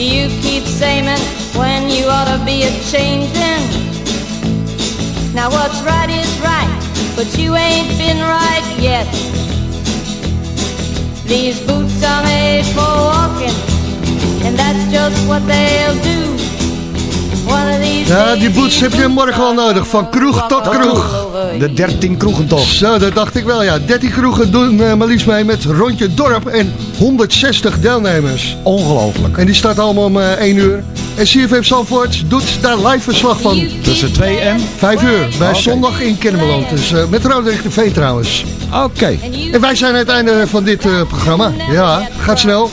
You keep saying when you ought to be a changing. Now what's right is right, but you ain't been right yet. These boots are made for walking, and that's just what they'll do. Ja, die boots heb je morgen wel nodig, van kroeg tot kroeg. De 13 kroegen toch? Zo, dat dacht ik wel, ja. 13 kroegen doen uh, maar liefst mee met Rondje Dorp en 160 deelnemers. Ongelooflijk. En die start allemaal om uh, 1 uur. En CFM Zandvoort doet daar live verslag van. Tussen 2 en? 5 uur, bij okay. zondag in Kennemerland. Dus uh, met Roderick de V trouwens. Oké. Okay. En wij zijn aan het einde van dit programma. Ja, gaat snel.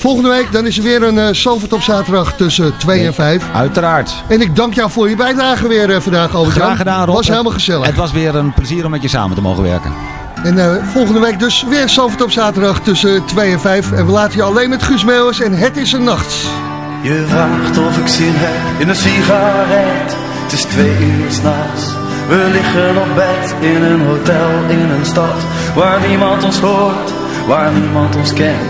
Volgende week dan is er weer een uh, Zalvert op zaterdag tussen 2 en 5. Uiteraard. En ik dank jou voor je bijdrage weer uh, vandaag, Albert Graag gedaan, Rob. was helemaal gezellig. Het was weer een plezier om met je samen te mogen werken. En uh, volgende week dus weer Zalvert op zaterdag tussen 2 en 5. En we laten je alleen met Guus Meeuwers en Het is een nacht. Je vraagt of ik zin heb in een sigaret. Het is twee uur s'nachts. We liggen op bed in een hotel in een stad. Waar niemand ons hoort, waar niemand ons kent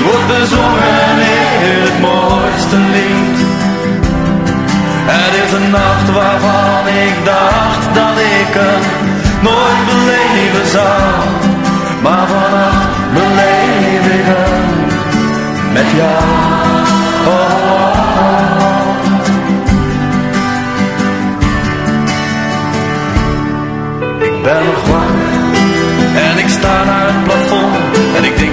die wordt bezongen in het mooiste lied. Het is een nacht waarvan ik dacht dat ik hem nooit beleven zou. Maar vannacht beleef ik hem met jou. Oh. Ik ben nog wakker en ik sta naar het plafond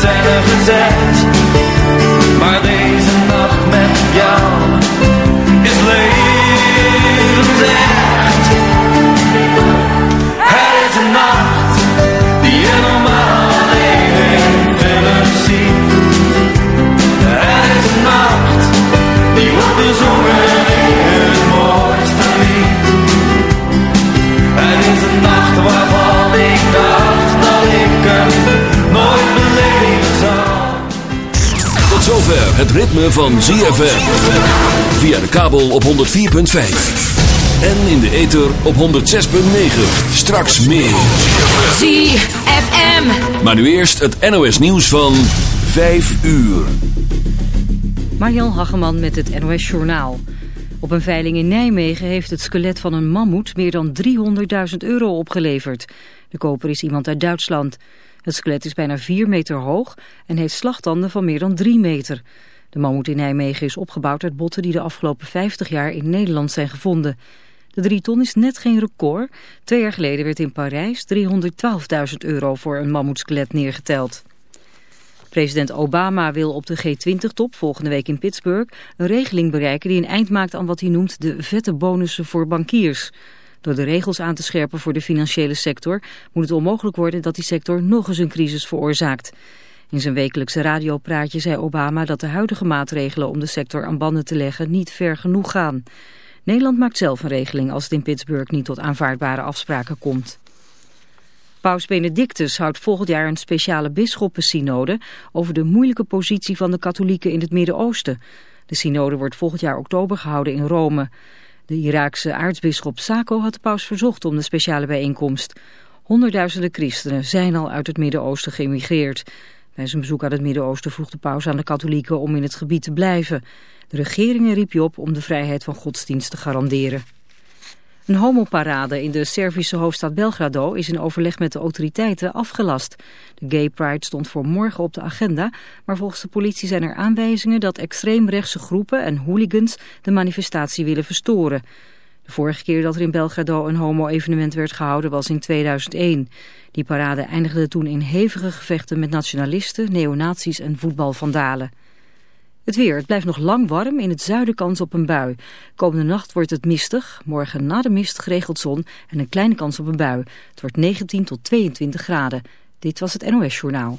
scène gezet, zover het ritme van ZFM. Via de kabel op 104.5. En in de ether op 106.9. Straks meer. ZFM. Maar nu eerst het NOS nieuws van 5 uur. Marian Hageman met het NOS Journaal. Op een veiling in Nijmegen heeft het skelet van een mammoet meer dan 300.000 euro opgeleverd. De koper is iemand uit Duitsland. Het skelet is bijna 4 meter hoog en heeft slagtanden van meer dan 3 meter. De mammoet in Nijmegen is opgebouwd uit botten die de afgelopen 50 jaar in Nederland zijn gevonden. De 3 ton is net geen record. Twee jaar geleden werd in Parijs 312.000 euro voor een mammoetskelet neergeteld. President Obama wil op de G20-top volgende week in Pittsburgh een regeling bereiken die een eind maakt aan wat hij noemt de vette bonussen voor bankiers. Door de regels aan te scherpen voor de financiële sector moet het onmogelijk worden dat die sector nog eens een crisis veroorzaakt. In zijn wekelijkse radiopraatje zei Obama dat de huidige maatregelen om de sector aan banden te leggen niet ver genoeg gaan. Nederland maakt zelf een regeling als het in Pittsburgh niet tot aanvaardbare afspraken komt. Paus Benedictus houdt volgend jaar een speciale bisschoppensynode over de moeilijke positie van de katholieken in het Midden-Oosten. De synode wordt volgend jaar oktober gehouden in Rome. De Iraakse aartsbisschop Sako had de paus verzocht om de speciale bijeenkomst. Honderdduizenden christenen zijn al uit het Midden-Oosten geëmigreerd. Bij zijn bezoek aan het Midden-Oosten vroeg de paus aan de katholieken om in het gebied te blijven. De regeringen riep je op om de vrijheid van godsdienst te garanderen. Een homoparade in de Servische hoofdstad Belgrado is in overleg met de autoriteiten afgelast. De Gay Pride stond voor morgen op de agenda, maar volgens de politie zijn er aanwijzingen dat extreemrechtse groepen en hooligans de manifestatie willen verstoren. De vorige keer dat er in Belgrado een homo-evenement werd gehouden was in 2001. Die parade eindigde toen in hevige gevechten met nationalisten, neonazies en voetbalvandalen. Het weer. Het blijft nog lang warm. In het zuiden kans op een bui. Komende nacht wordt het mistig. Morgen na de mist geregeld zon en een kleine kans op een bui. Het wordt 19 tot 22 graden. Dit was het NOS Journaal.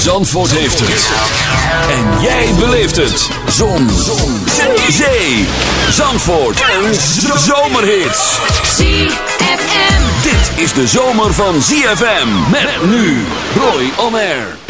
Zandvoort heeft het. En jij beleeft het. Zon. Zon. Zee. Zandvoort. Een zomerhit. ZFM. Dit is de zomer van ZFM. Met nu Roy On Air.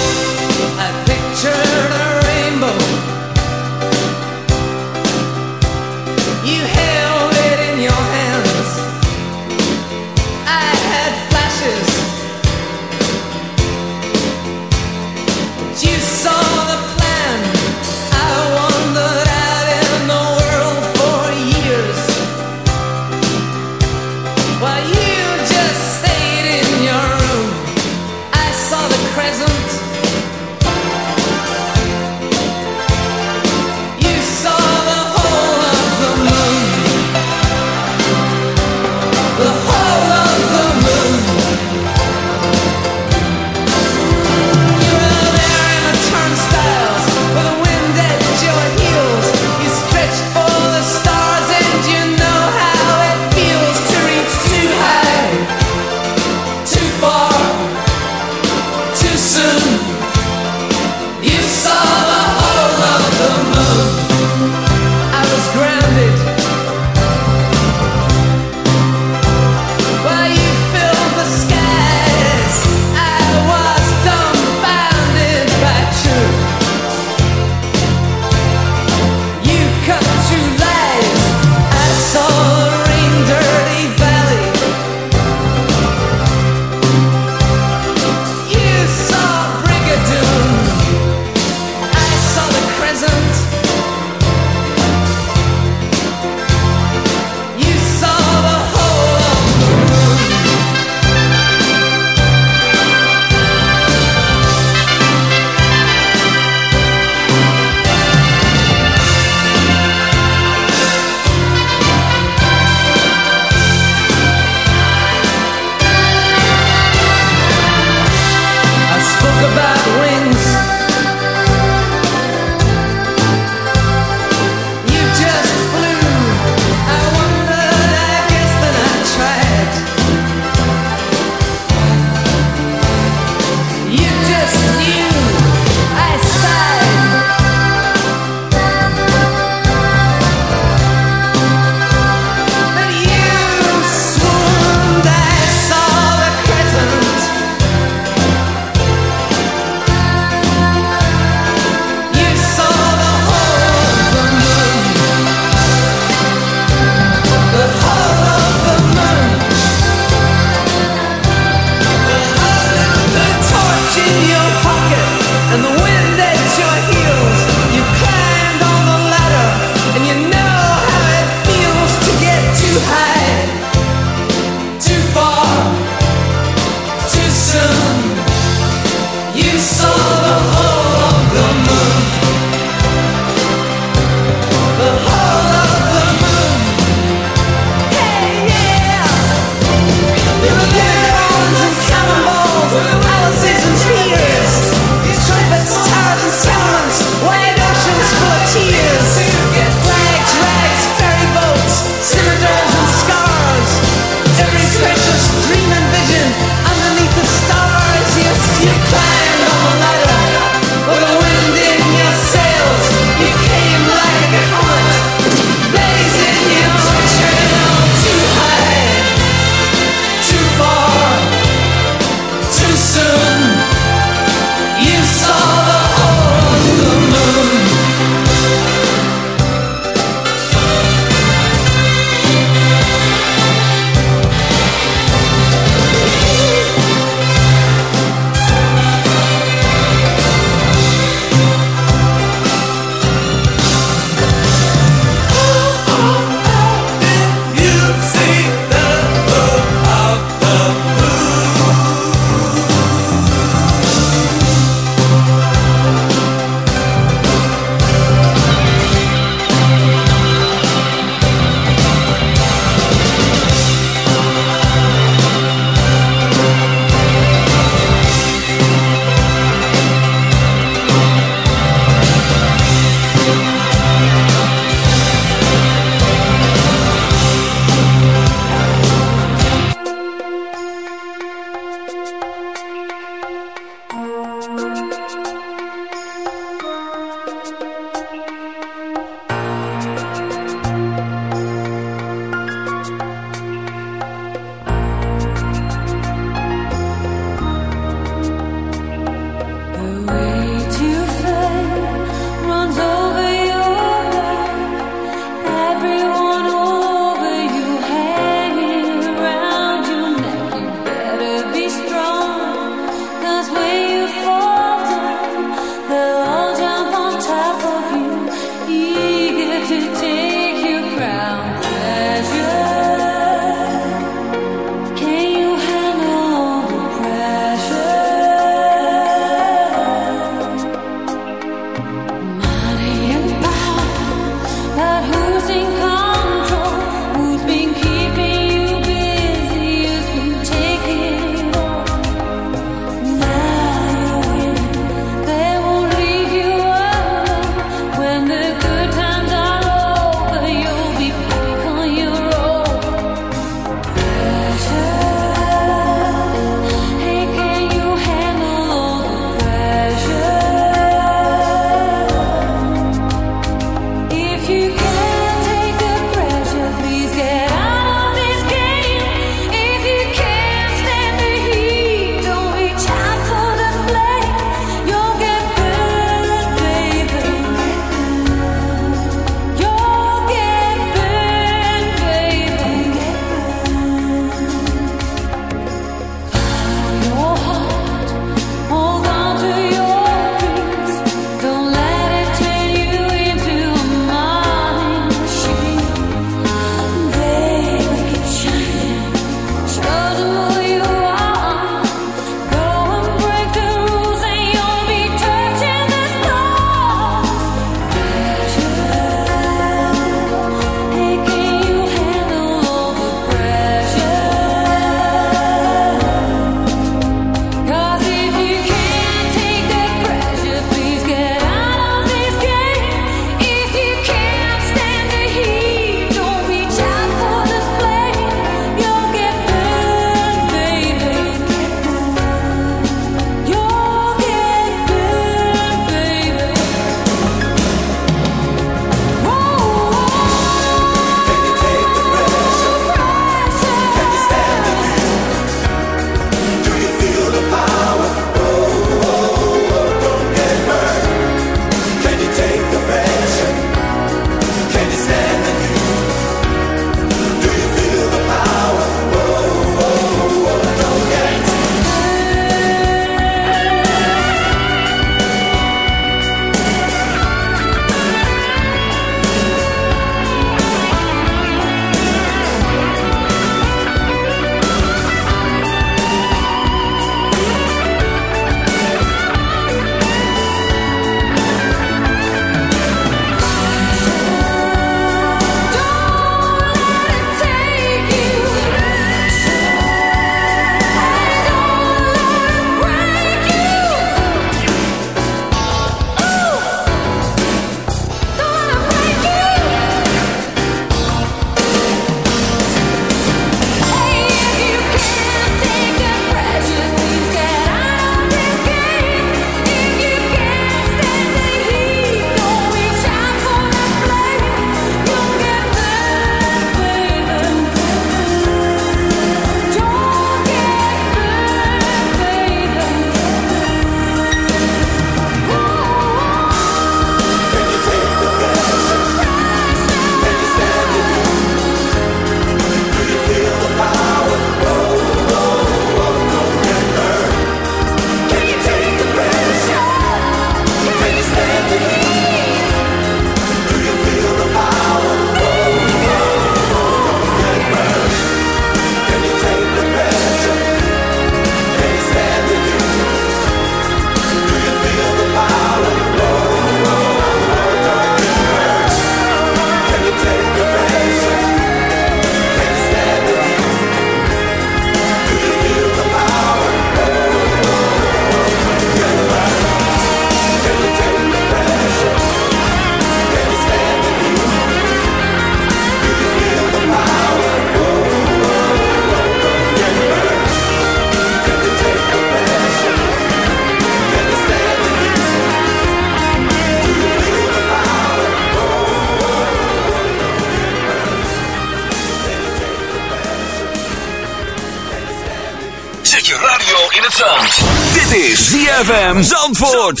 Zandvoort.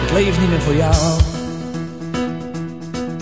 Het leeft niet meer voor jou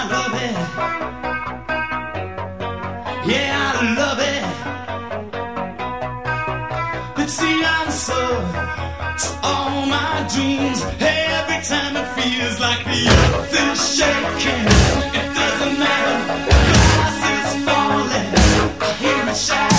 I love it. Yeah, I love it. To all my dreams. Every time it feels like the earth is shaking. It doesn't matter, glass is falling. I hear a shout.